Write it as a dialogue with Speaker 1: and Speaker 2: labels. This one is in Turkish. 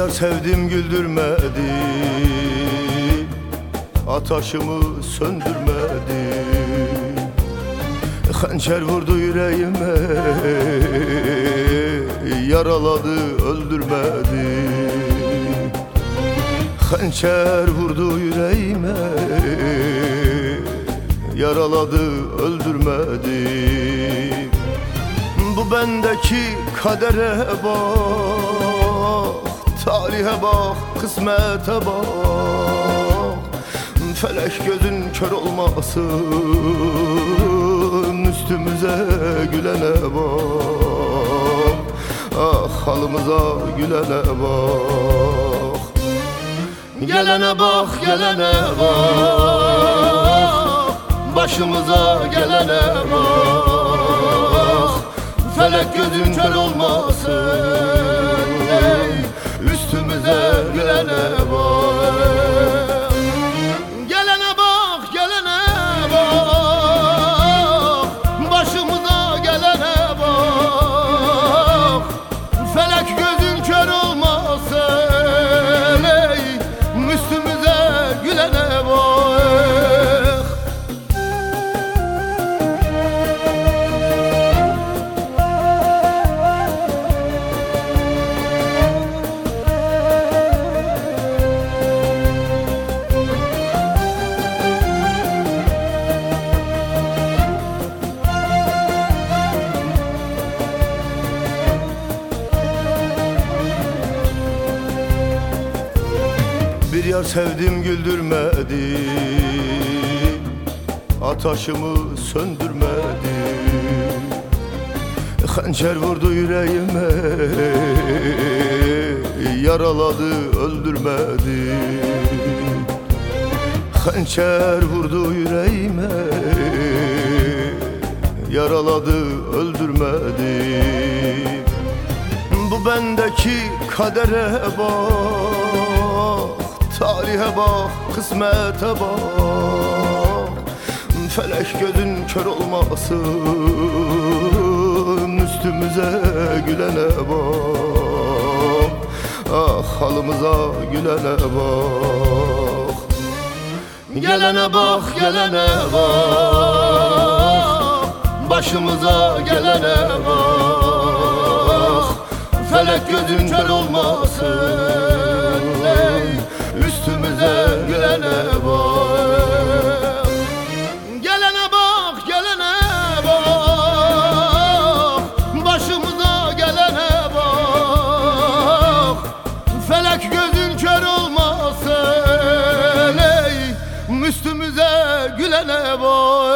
Speaker 1: yar sevdim güldürmedi. Ataşımı söndürmedi. Hançer vurdu yüreğime. Yaraladı öldürmedi. Hançer vurdu yüreğime. Yaraladı öldürmedi. Bu bendeki kadere bak Talihe bak, kısmete bak. Felek gözün kör olmasın Üstümüze gülene bak. Ah halımıza gülene bak. Gelene bak, gelene bak. Başımıza gelene bak. Felek gözün kör olmasın Yar sevdim güldürmedi. Ataşımı söndürmedi. Hançer vurdu yüreğime Yaraladı öldürmedi. Hançer vurdu yüreğime Yaraladı öldürmedi. Bu bendeki kadere bak Talihe bak, kısmete bak. Felek gözün kör olmasın Üstümüze gülene bak. Ah halımıza gülene bak. Gelene bak, gelene bak. Başımıza gelene bak. Felek gözün kör olmasın Üstümüze gelene bak. Gelene bak, gelene bak. Başımıza gelene bak. Felek gözün kör olmasın ey. Üstümüze gülene bak